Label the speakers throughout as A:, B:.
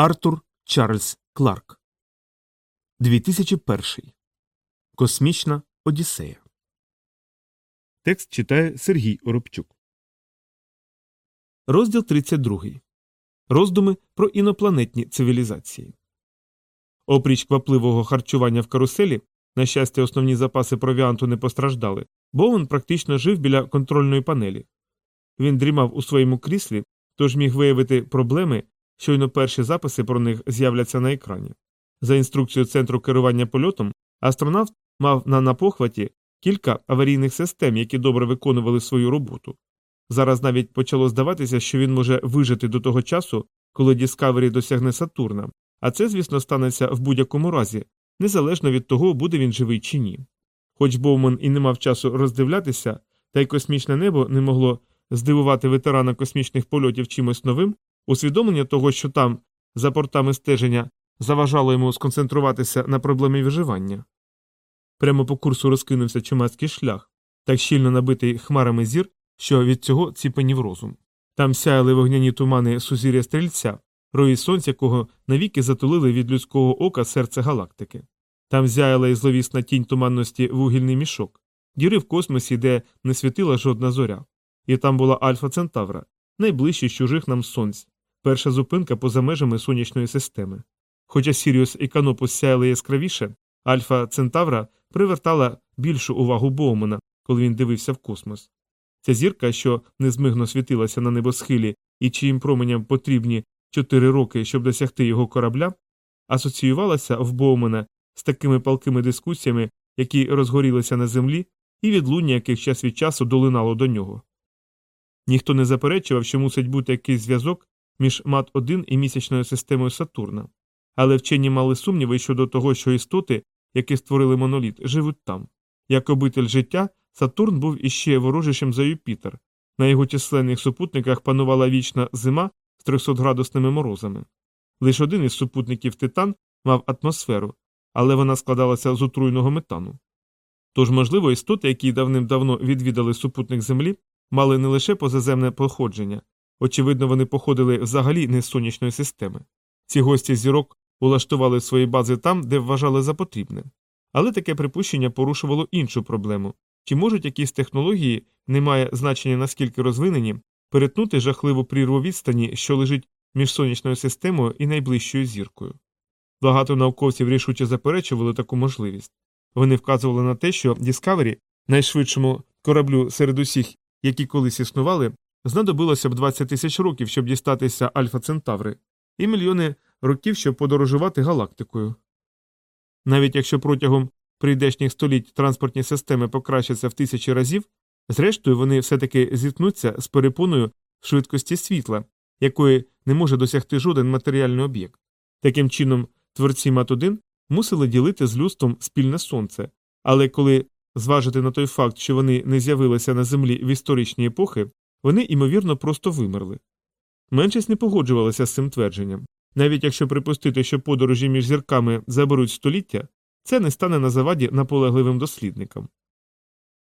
A: Артур Чарльз Кларк 2001 Космічна Одіссея. Текст читає Сергій Оробчук. Розділ 32. Роздуми про інопланетні цивілізації. Опріч квапливого харчування в каруселі, на щастя, основні запаси провіанту не постраждали, Боун практично жив біля контрольної панелі. Він дрімав у своєму кріслі, тож міг виявити проблеми, щойно перші записи про них з'являться на екрані. За інструкцією центру керування польотом, астронавт мав на напохваті кілька аварійних систем, які добре виконували свою роботу. Зараз навіть почало здаватися, що він може вижити до того часу, коли Діскавері досягне Сатурна, а це, звісно, станеться в будь-якому разі, незалежно від того, буде він живий чи ні. Хоч Боуман і не мав часу роздивлятися, та й космічне небо не могло здивувати ветерана космічних польотів чимось новим, усвідомлення того, що там, за портами стеження, заважало йому сконцентруватися на проблемі виживання. Прямо по курсу розкинувся чумацький шлях, так щільно набитий хмарами зір, що від цього ціпенів розум. Там сяяли вогняні тумани сузір'я стрільця, рої сонця, якого навіки затулили від людського ока серце галактики. Там зяяла і зловісна тінь туманності вугільний мішок, діри в космосі, де не світила жодна зоря. І там була Альфа Центавра, найближче з чужих нам сонць, перша зупинка поза межами сонячної системи. Хоча Сіріус і Канопус сяяли яскравіше, Альфа Центавра привертала більшу увагу Боумена, коли він дивився в космос. Ця зірка, що незмигно світилася на небосхилі і чиїм променям потрібні чотири роки, щоб досягти його корабля, асоціювалася в Боумена з такими палкими дискусіями, які розгорілися на землі, і відлуння яких час від часу долинало до нього. Ніхто не заперечував, що мусить бути якийсь зв'язок між мат 1 і місячною системою Сатурна, але вчені мали сумніви щодо того, що істоти, які створили моноліт, живуть там. Як обитель життя, Сатурн був іще ворожішим за Юпітер. На його численних супутниках панувала вічна зима з 300-градусними морозами. Лише один із супутників Титан мав атмосферу, але вона складалася з отруйного метану. Тож, можливо, істоти, які давним-давно відвідали супутник Землі, мали не лише позаземне походження, очевидно, вони походили взагалі не з сонячної системи. Ці гості зірок улаштували свої бази там, де вважали за потрібне. Але таке припущення порушувало іншу проблему чи можуть якісь технології, не має значення наскільки розвинені, перетнути жахливу прірву відстані, що лежить між сонячною системою і найближчою зіркою. Багато науковців рішуче заперечували таку можливість. Вони вказували на те, що Discovery, найшвидшому кораблю серед усіх, які колись існували, знадобилося б 20 тисяч років, щоб дістатися Альфа Центаври, і мільйони років, щоб подорожувати галактикою. Навіть якщо протягом прийдешніх століть транспортні системи покращаться в тисячі разів, зрештою вони все таки зіткнуться з перепоною швидкості світла, якої не може досягти жоден матеріальний об'єкт. Таким чином, творці Мат-1 мусили ділити з люстом спільне сонце, але коли зважити на той факт, що вони не з'явилися на землі в історичні епохи, вони, ймовірно, просто вимерли. Меншість не погоджувалася з цим твердженням. Навіть якщо припустити, що подорожі між зірками заберуть століття, це не стане на заваді наполегливим дослідникам.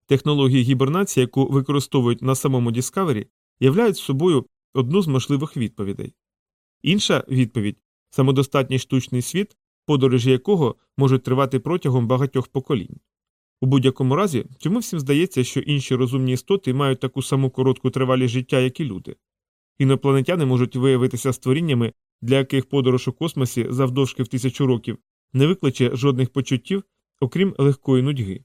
A: Технології гібернації, яку використовують на самому Discovery, являють собою одну з можливих відповідей. Інша відповідь самодостатній штучний світ, подорожі якого можуть тривати протягом багатьох поколінь. У будь-якому разі, цьому всім здається, що інші розумні істоти мають таку саму коротку тривалість життя, як і люди. Інопланетяни можуть виявитися створіннями, для яких подорож у космосі завдовжки в тисячу років не викличе жодних почуттів, окрім легкої нудьги.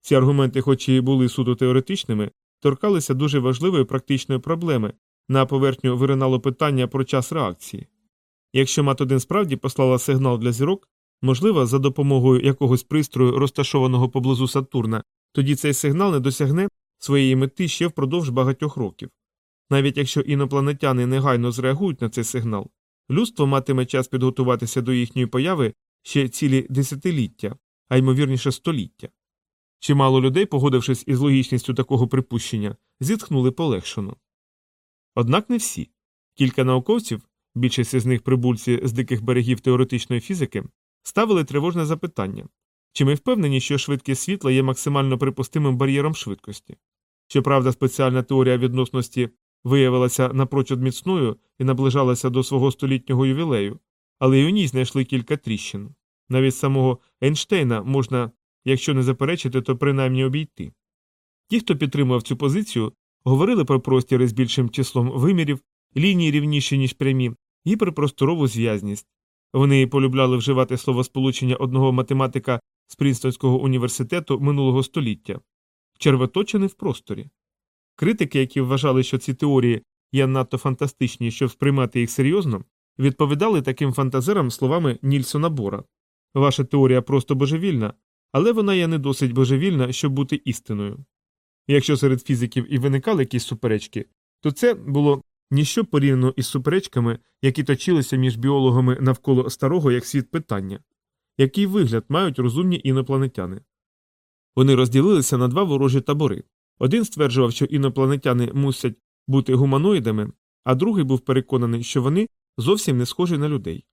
A: Ці аргументи, хоч і були суто теоретичними, торкалися дуже важливої практичної проблеми на поверхню виринало питання про час реакції. Якщо мат 1 справді послала сигнал для зірок, можливо, за допомогою якогось пристрою, розташованого поблизу Сатурна, тоді цей сигнал не досягне своєї мети ще впродовж багатьох років. Навіть якщо інопланетяни негайно зреагують на цей сигнал, людство матиме час підготуватися до їхньої появи ще цілі десятиліття, а ймовірніше століття. Чимало людей, погодившись із логічністю такого припущення, зітхнули полегшено. Однак не всі. Кілька науковців, більшість із них прибульці з диких берегів теоретичної фізики, ставили тривожне запитання чи ми впевнені, що швидкість світла є максимально припустимим бар'єром швидкості? Щоправда, спеціальна теорія відносності виявилася напрочуд міцною і наближалася до свого столітнього ювілею, але й у ній знайшли кілька тріщин. Навіть самого Ейнштейна можна, якщо не заперечити, то принаймні обійти. Ті, хто підтримував цю позицію, говорили про простіри з більшим числом вимірів, лінії рівніші, ніж прямі, гіперпросторову зв'язність. Вони полюбляли вживати словосполучення одного математика з Принстонського університету минулого століття червоточини в просторі. Критики, які вважали, що ці теорії є надто фантастичні, щоб сприймати їх серйозно, відповідали таким фантазерам словами Нільсона Бора Ваша теорія просто божевільна, але вона є не досить божевільна, щоб бути істиною. Якщо серед фізиків і виникали якісь суперечки, то це було ніщо порівняно із суперечками, які точилися між біологами навколо старого як світ питання який вигляд мають розумні інопланетяни. Вони розділилися на два ворожі табори. Один стверджував, що інопланетяни мусять бути гуманоїдами, а другий був переконаний, що вони зовсім не схожі на людей.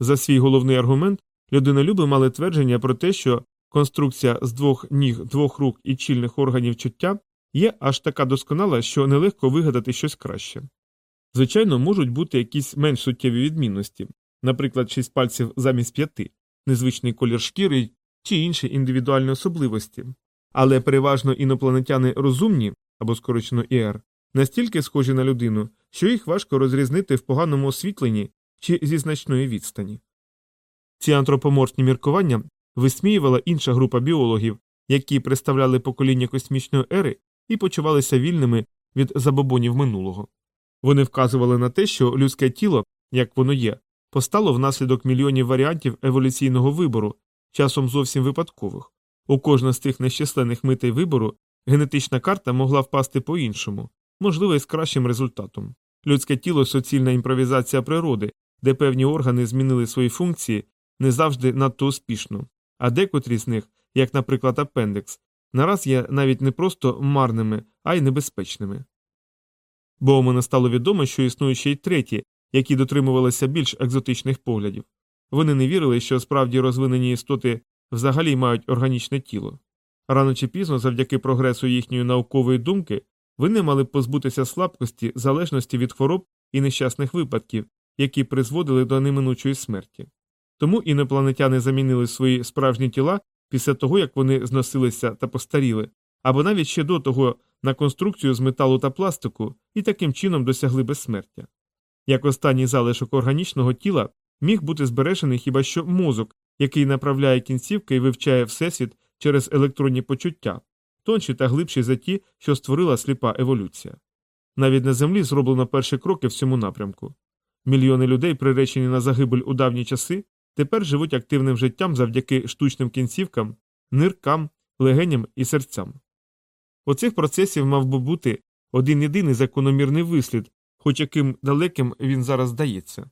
A: За свій головний аргумент людинолюби мали твердження про те, що конструкція з двох ніг, двох рук і чільних органів чуття є аж така досконала, що нелегко вигадати щось краще. Звичайно, можуть бути якісь менш суттєві відмінності, наприклад, шість пальців замість п'яти, незвичний колір шкіри чи інші індивідуальні особливості, але переважно інопланетяни розумні або скорочено ІР настільки схожі на людину, що їх важко розрізнити в поганому освітленні чи зі значної відстані. Ці антропоморфні міркування висміювала інша група біологів, які представляли покоління космічної ери і почувалися вільними від забобонів минулого. Вони вказували на те, що людське тіло, як воно є, постало внаслідок мільйонів варіантів еволюційного вибору, часом зовсім випадкових. У кожного з тих нещасленних митей вибору генетична карта могла впасти по іншому, можливо, і з кращим результатом. Людське тіло суцільна імпровізація природи, де певні органи змінили свої функції не завжди надто успішно, а декотрі з них, як, наприклад, апендекс, нараз є навіть не просто марними, а й небезпечними. Бо мене стало відомо, що існує ще й треті, які дотримувалися більш екзотичних поглядів. Вони не вірили, що справді розвинені істоти взагалі мають органічне тіло. Рано чи пізно, завдяки прогресу їхньої наукової думки, вони мали б позбутися слабкості, залежності від хвороб і нещасних випадків, які призводили до неминучої смерті. Тому інопланетяни замінили свої справжні тіла після того, як вони зносилися та постаріли, або навіть ще до того на конструкцію з металу та пластику і таким чином досягли безсмертя. Як останній залишок органічного тіла міг бути збережений хіба що мозок, який направляє кінцівки і вивчає всесвіт через електронні почуття, тонші та глибші за ті, що створила сліпа еволюція. Навіть на землі зроблено перші кроки в цьому напрямку. Мільйони людей, приречені на загибель у давні часи, тепер живуть активним життям завдяки штучним кінцівкам, ниркам, легеням і серцям. У цих процесів мав би бути один єдиний закономірний вислід, хоч яким далеким він зараз здається.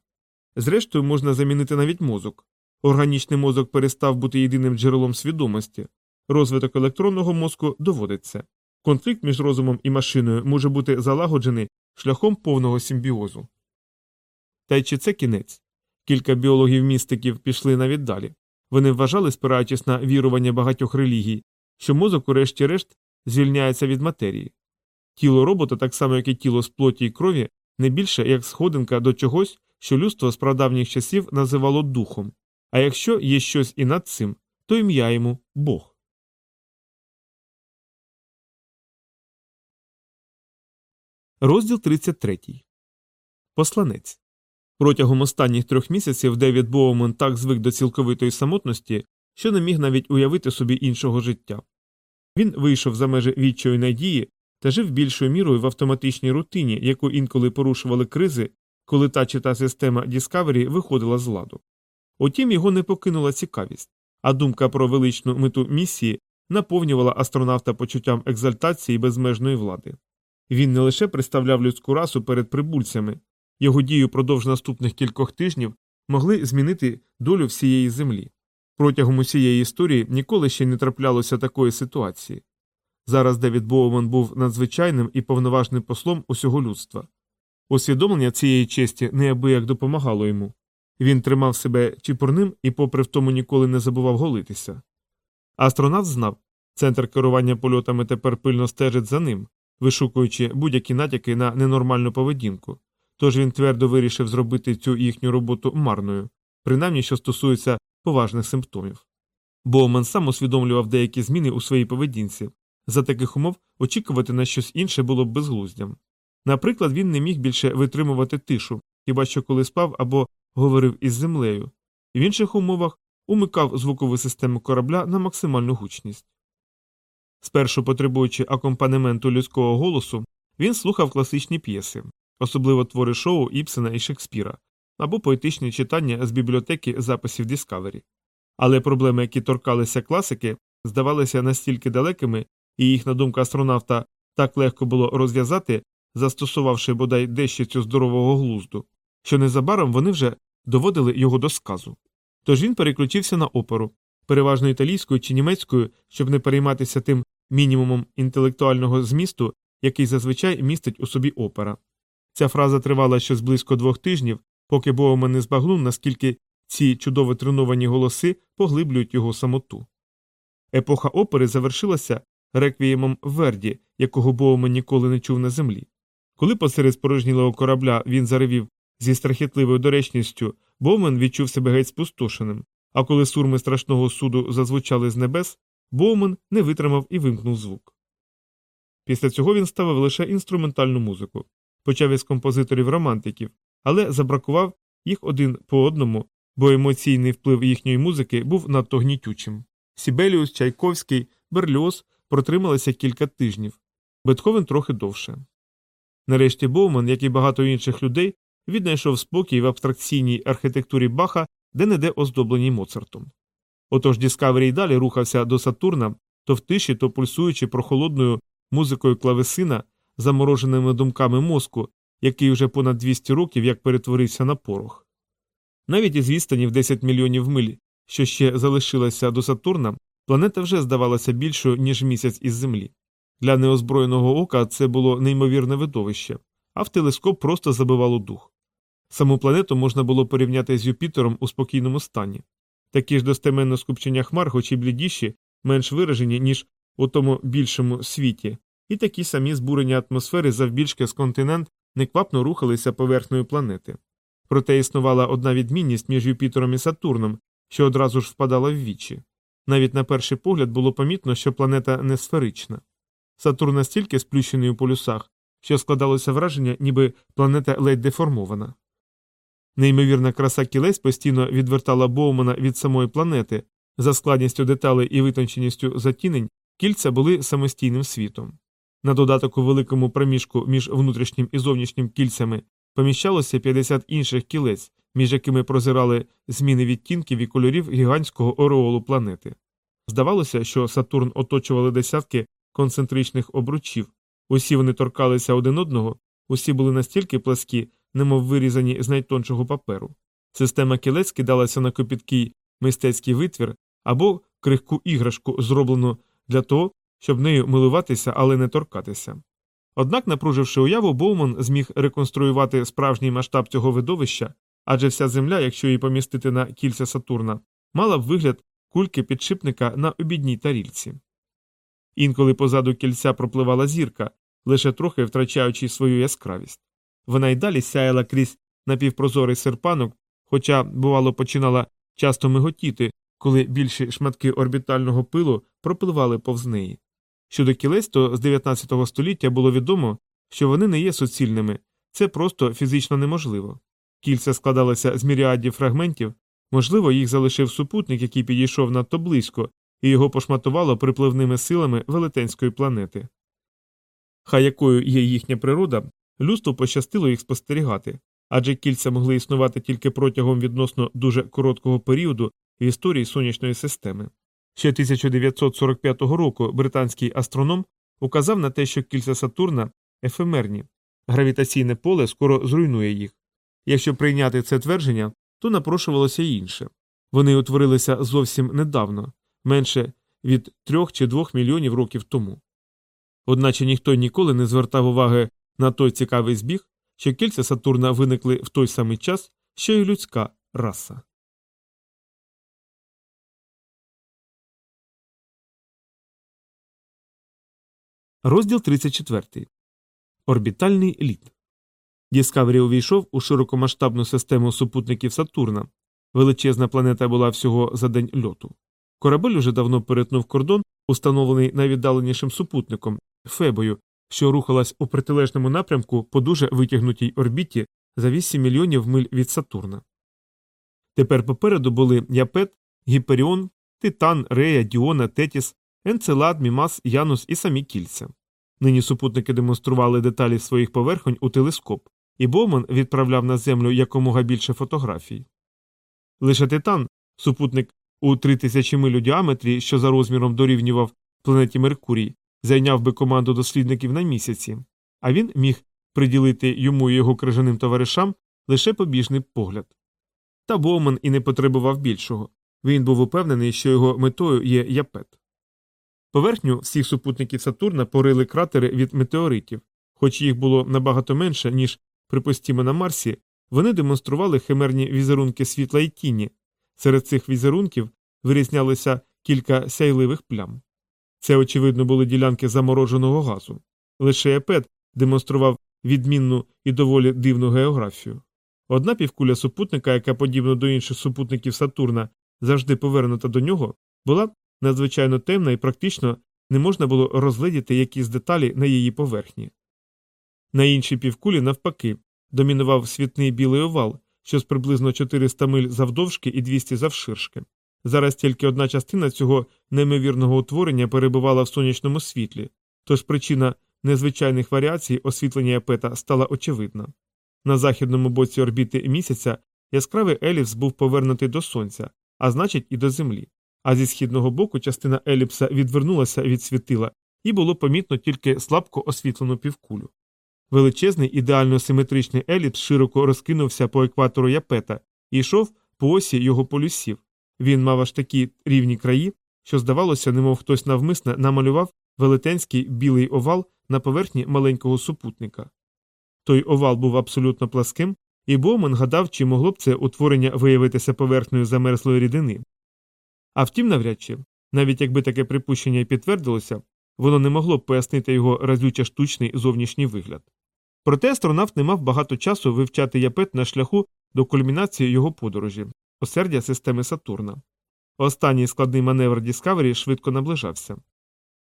A: Зрештою, можна замінити навіть мозок. Органічний мозок перестав бути єдиним джерелом свідомості, розвиток електронного мозку доводиться. Конфлікт між розумом і машиною може бути залагоджений шляхом повного симбіозу. Та й чи це кінець? Кілька біологів містиків пішли навіть далі. Вони вважали, спираючись на вірування багатьох релігій, що мозок, урешті-решт, звільняється від матерії. Тіло робота, так само як і тіло з плоті й крові, не більше як сходинка до чогось, що людство з прадавніх часів називало духом, а якщо є щось і над цим, то ім'я йому Бог. Розділ 33. Посланець. Протягом останніх трьох місяців Девід Боуман так звик до цілковитої самотності, що не міг навіть уявити собі іншого життя. Він вийшов за межі відчої надії та жив більшою мірою в автоматичній рутині, яку інколи порушували кризи, коли та чи та система Discovery виходила з ладу. Утім, його не покинула цікавість, а думка про величну мету місії наповнювала астронавта почуттям екзальтації безмежної влади. Він не лише представляв людську расу перед прибульцями, його дії упродовж наступних кількох тижнів могли змінити долю всієї землі. Протягом усієї історії ніколи ще не траплялося такої ситуації. Зараз Девід Боуман був надзвичайним і повноважним послом усього людства. Усвідомлення цієї честі неабияк допомагало йому. Він тримав себе чіпурним і, попри в тому, ніколи не забував голитися. Астронавт знав, центр керування польотами тепер пильно стежить за ним, вишукуючи будь-які натяки на ненормальну поведінку, тож він твердо вирішив зробити цю їхню роботу марною, принаймні що стосується поважних симптомів. Боуман сам усвідомлював деякі зміни у своїй поведінці. За таких умов очікувати на щось інше було б безглуздям. Наприклад, він не міг більше витримувати тишу, хіба що коли спав або говорив із землею, в інших умовах умикав звукову систему корабля на максимальну гучність. Спершу потребуючи акомпанементу людського голосу, він слухав класичні п'єси, особливо твори шоу Іпсена і Шекспіра, або поетичні читання з бібліотеки записів Discovery. Але проблеми, які торкалися класики, здавалися настільки далекими, і їх, на думку астронавта, так легко було розв'язати, застосувавши бодай дещицю здорового глузду, що незабаром вони вже доводили його до сказу. Тож він переключився на оперу, переважно італійською чи німецькою, щоб не перейматися тим мінімумом інтелектуального змісту, який зазвичай містить у собі опера. Ця фраза тривала щось близько двох тижнів, поки Боумен не збагнув, наскільки ці чудово треновані голоси поглиблюють його самоту. Епоха опери завершилася реквіємом Верді, якого Боумен ніколи не чув на землі. Коли посеред спорожнілого корабля він заревів зі страхітливою доречністю, Боумен відчув себе геть спустошеним, а коли сурми страшного суду зазвучали з небес, Боумен не витримав і вимкнув звук. Після цього він ставив лише інструментальну музику, почав із композиторів романтиків, але забракував їх один по одному, бо емоційний вплив їхньої музики був надто гнітючим. Сібеліус, Чайковський, Берліоз протрималися кілька тижнів, Бетховен трохи довше. Нарешті Боуман, як і багато інших людей, віднайшов спокій в абстракційній архітектурі Баха, де не де оздобленій Моцартом. Отож Діскавері далі рухався до Сатурна, то в тиші, то пульсуючи прохолодною музикою клавесина, замороженими думками мозку, який вже понад 200 років як перетворився на порох. Навіть із відстані в 10 мільйонів миль, що ще залишилася до Сатурна, планета вже здавалася більшою, ніж місяць із Землі. Для неозброєного ока це було неймовірне видовище, а в телескоп просто забивало дух. Саму планету можна було порівняти з Юпітером у спокійному стані. Такі ж достеменно скупчення хмар, хоч і блідіші, менш виражені, ніж у тому більшому світі, і такі самі збурення атмосфери завбільшки з континент неквапно рухалися поверхнею планети. Проте існувала одна відмінність між Юпітером і Сатурном, що одразу ж впадала в вічі. Навіть на перший погляд було помітно, що планета не сферична. Сатурн настільки сплющений у полюсах, що складалося враження, ніби планета ледь деформована. Неймовірна краса кілець постійно відвертала Боумана від самої планети, за складністю деталей і витонченістю затінень кільця були самостійним світом. На додаток у великому проміжку між внутрішнім і зовнішнім кільцями поміщалося 50 інших кілець, між якими прозирали зміни відтінків і кольорів гігантського ореолу планети. Здавалося, що Сатурн оточували десятки концентричних обручів, усі вони торкалися один одного, усі були настільки пласкі, немов вирізані з найтоншого паперу. Система кілець кидалася на копіткий мистецький витвір або крихку іграшку, зроблену для того, щоб нею милуватися, але не торкатися. Однак, напруживши уяву, Боуман зміг реконструювати справжній масштаб цього видовища, адже вся земля, якщо її помістити на кільця Сатурна, мала б вигляд кульки підшипника на обідній тарільці. Інколи позаду кільця пропливала зірка, лише трохи втрачаючи свою яскравість. Вона й далі сяяла крізь напівпрозорий серпанок, хоча, бувало, починала часто миготіти, коли більші шматки орбітального пилу пропливали повз неї. Щодо кілець, то з 19 століття було відомо, що вони не є суцільними, це просто фізично неможливо. Кільця складалися з міріадів фрагментів, можливо, їх залишив супутник, який підійшов надто близько, і його пошматувало припливними силами велетенської планети. Хай якою є їхня природа, людству пощастило їх спостерігати, адже кільця могли існувати тільки протягом відносно дуже короткого періоду в історії сонячної системи. Ще 1945 року британський астроном указав на те, що кільця Сатурна ефемерні, гравітаційне поле скоро зруйнує їх. Якщо прийняти це твердження, то напрошувалося й інше. Вони утворилися зовсім недавно, менше від трьох чи двох мільйонів років тому. Одначе ніхто ніколи не звертав уваги на той цікавий збіг, що кільця Сатурна виникли в той самий час, що й людська раса. Розділ 34. Орбітальний лід. Діскавері увійшов у широкомасштабну систему супутників Сатурна. Величезна планета була всього за день льоту. Корабель уже давно перетнув кордон, установлений найвіддаленішим супутником Фебою, що рухалась у протилежному напрямку по дуже витягнутій орбіті за 8 мільйонів миль від Сатурна. Тепер попереду були Япет, Гіперіон, Титан, Рея, Діона, Тетіс, Енцелад, Мімас, Янус і самі кільця. Нині супутники демонстрували деталі своїх поверхонь у телескоп, і Боуман відправляв на Землю якомога більше фотографій. Лише Титан, супутник у 3000 миль у діаметрі, що за розміром дорівнював планеті Меркурій, зайняв би команду дослідників на місяці, а він міг приділити йому і його крижаним товаришам лише побіжний погляд. Та Боуман і не потребував більшого він був упевнений, що його метою є япет. Поверхню всіх супутників Сатурна порили кратери від метеоритів, хоч їх було набагато менше, ніж, припустімо, на Марсі, вони демонстрували химерні візерунки світла і тіні. Серед цих візерунків вирізнялися кілька сяйливих плям. Це, очевидно, були ділянки замороженого газу. Лише епет демонстрував відмінну і доволі дивну географію. Одна півкуля супутника, яка, подібно до інших супутників Сатурна, завжди повернута до нього, була надзвичайно темна і практично не можна було розгледіти якісь деталі на її поверхні. На іншій півкулі, навпаки, домінував світний білий овал, що з приблизно 400 миль завдовжки і 200 завширшки. Зараз тільки одна частина цього неймовірного утворення перебувала в сонячному світлі, тож причина незвичайних варіацій освітлення апета стала очевидна. На західному боці орбіти місяця яскравий еліпс був повернутий до сонця, а значить, і до землі. А зі східного боку частина еліпса відвернулася від світила, і було помітно тільки слабко освітлену півкулю. Величезний ідеально симетричний еліпс широко розкинувся по екватору япета і йшов по осі його полюсів. Він мав аж такі рівні краї, що, здавалося, немов хтось навмисне намалював велетенський білий овал на поверхні маленького супутника. Той овал був абсолютно пласким, і Боуман гадав, чи могло б це утворення виявитися поверхнею замерзлої рідини. А втім, навряд чи, навіть якби таке припущення і підтвердилося, воно не могло б пояснити його разюче штучний зовнішній вигляд. Проте астронавт не мав багато часу вивчати япет на шляху до кульмінації його подорожі, осердя системи Сатурна. Останній складний маневр Діскавері швидко наближався.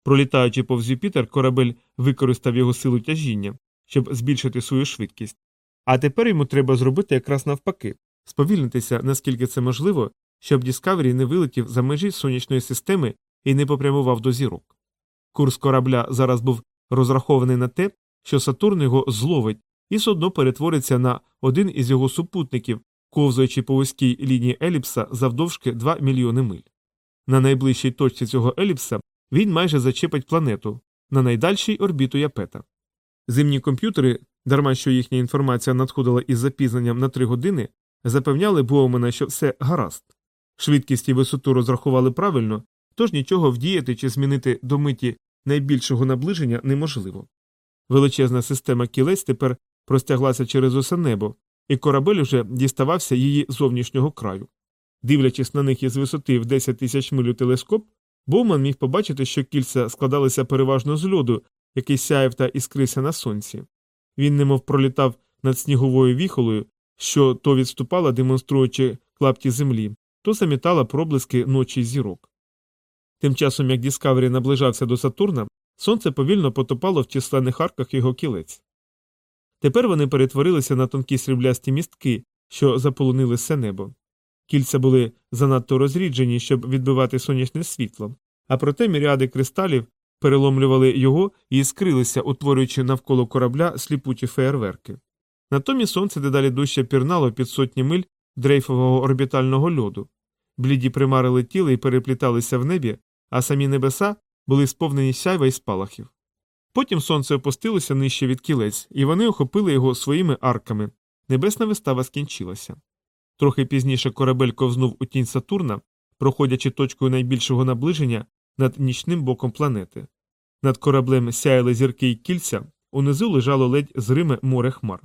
A: Пролітаючи повз Юпітер, корабель використав його силу тяжіння, щоб збільшити свою швидкість. А тепер йому треба зробити якраз навпаки сповільнитися, наскільки це можливо, щоб Діскавері не вилетів за межі сонячної системи і не попрямував до зірок. Курс корабля зараз був розрахований на те, що Сатурн його зловить і судно перетвориться на один із його супутників, ковзаючи по вузькій лінії еліпса завдовжки 2 мільйони миль. На найближчій точці цього еліпса він майже зачепить планету, на найдальшій орбіту Япета. Зимні комп'ютери, дарма що їхня інформація надходила із запізненням на 3 години, запевняли Боумена, що все гаразд. Швидкість і висоту розрахували правильно, тож нічого вдіяти чи змінити до миті найбільшого наближення неможливо. Величезна система кілець тепер простяглася через усе небо, і корабель уже діставався її зовнішнього краю. Дивлячись на них із висоти в 10 тисяч миль телескоп, Боуман міг побачити, що кільця складалися переважно з льоду, який сяяв та іскрився на сонці. Він немов пролітав над сніговою віхолою, що то відступала, демонструючи клапті землі, то замітала проблиски ночі зірок. Тим часом, як Діскавері наближався до Сатурна, сонце повільно потопало в численних арках його кілець. Тепер вони перетворилися на тонкі сріблясті містки, що заполонили все небо. Кільця були занадто розріджені, щоб відбивати сонячне світло, а проте міріади кристалів переломлювали його і іскрилися, утворюючи навколо корабля сліпучі феєрверки. Натомість сонце дедалі дужче пірнало під сотні миль дрейфового орбітального льоду. Бліді примари летіли і перепліталися в небі, а самі небеса були сповнені сяйва і спалахів. Потім сонце опустилося нижче від кілець, і вони охопили його своїми арками. Небесна вистава скінчилася. Трохи пізніше корабель ковзнув у тінь Сатурна, проходячи точкою найбільшого наближення над нічним боком планети. Над кораблем сяяли зірки й кільця, унизу лежало ледь зриме море хмар.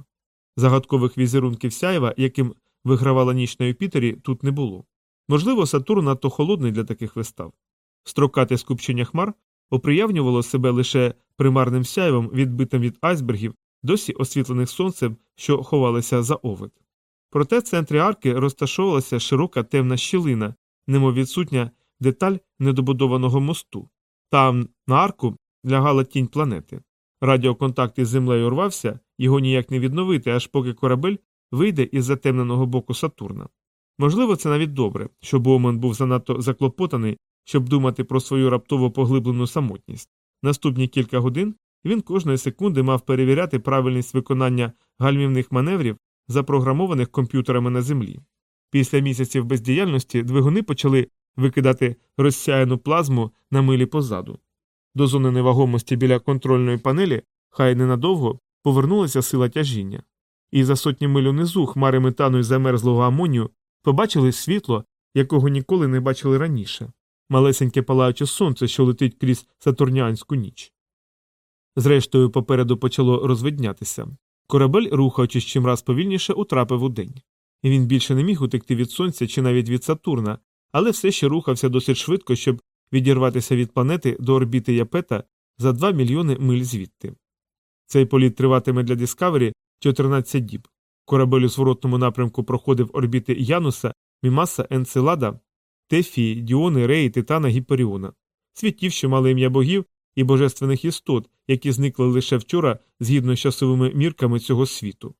A: Загадкових візерунків сяєва, яким вигравала ніч на Юпітері, тут не було. Можливо, Сатурн надто холодний для таких вистав. Строкате скупчення хмар оприявнювало себе лише примарним сяйвом, відбитим від айсбергів досі освітлених сонцем, що ховалися за овид. Проте в центрі арки розташовувалася широка темна щілина, немов відсутня деталь недобудованого мосту. Там на арку лягала тінь планети. Радіоконтакт із землею рвався, його ніяк не відновити, аж поки корабель вийде із затемненого боку Сатурна. Можливо, це навіть добре, що Боумен був занадто заклопотаний, щоб думати про свою раптово поглиблену самотність. Наступні кілька годин він кожної секунди мав перевіряти правильність виконання гальмівних маневрів, запрограмованих комп'ютерами на землі. Після місяців бездіяльності двигуни почали викидати розсяяну плазму на милі позаду. До зони невагомості біля контрольної панелі хай ненадовго повернулася сила тяжіння. І за сотні миль унизу хмари метану і замерзлого амонію побачили світло, якого ніколи не бачили раніше малесеньке палаюче сонце, що летить крізь сатурнянську ніч. Зрештою, попереду почало розвиднятися. Корабель, рухаючись чимраз повільніше, утрапив у день. І він більше не міг утекти від сонця чи навіть від Сатурна, але все ще рухався досить швидко, щоб відірватися від планети до орбіти Япета за 2 мільйони миль звідти. Цей політ триватиме для Дискавері 14 діб. Корабель у зворотному напрямку проходив орбіти Януса, Мімаса, Енцелада, Тефії, Діони, Реї, Титана, Гіперіона, світів, що мали ім'я богів і божественних істот, які зникли лише вчора згідно з часовими мірками цього світу.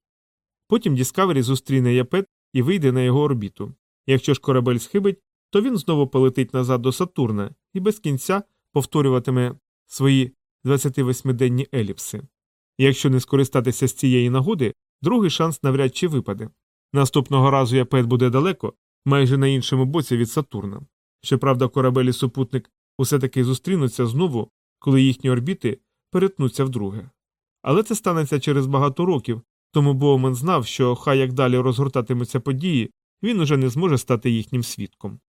A: Потім Діскавері зустріне Япет і вийде на його орбіту. Якщо ж корабель схибить, то він знову полетить назад до Сатурна і без кінця повторюватиме свої 28-денні еліпси. Якщо не скористатися з цієї нагоди, другий шанс навряд чи випаде. Наступного разу Япет буде далеко, майже на іншому боці від Сатурна. Щоправда, корабель і супутник усе таки зустрінуться знову, коли їхні орбіти перетнуться вдруге. Але це станеться через багато років, тому Боумен знав, що хай як далі розгортатимуться події, він уже не зможе стати їхнім свідком.